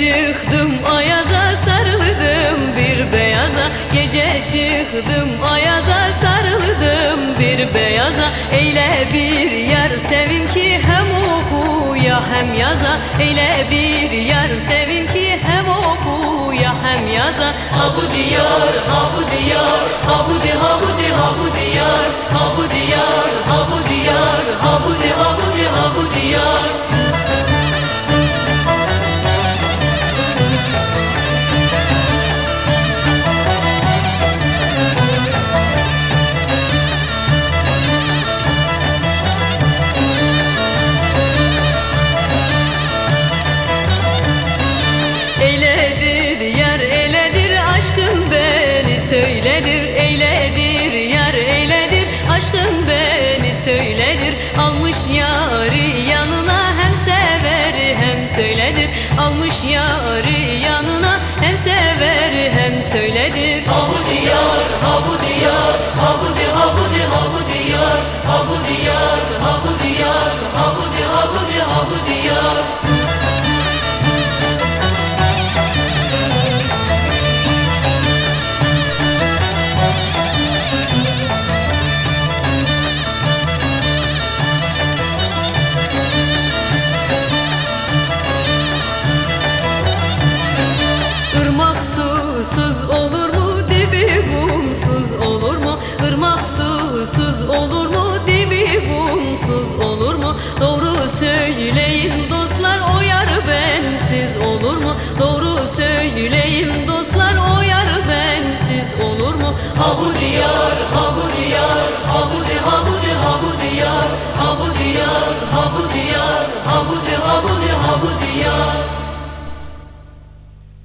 çıktım ayaza sarıldım bir beyaza. Gece çıktım ayaza sarıldım bir beyaza. Eyle bir yar sevim ki hem okuya hem yaza. Eyle bir yar sevim ki hem okuya hem yaza. Ha bu diyar, ha bu diyar, ha bu di, ha bu di, ha bu diyar. Ha bu diyar, ha bu diyar, ha bu di, ha aşkın beni söyledir. Almış yarı yanına hem sever hem söyledir. Almış yarı yanına hem sever hem söyledir. Ha bu diyar, ha bu diyar, ha bu di, ha bu di, ha bu diyar Ha bu diyar, ha bu diyar, olur mu? Doğru söyleyin dostlar o yar bensiz olur mu? Doğru söyleyin dostlar o yar bensiz olur mu? Ha bu diyar, ha bu diyar, ha bu di, ha bu di, ha bu diyar, ha bu diyar, ha bu diyar, ha bu di, ha bu di, ha bu diyar.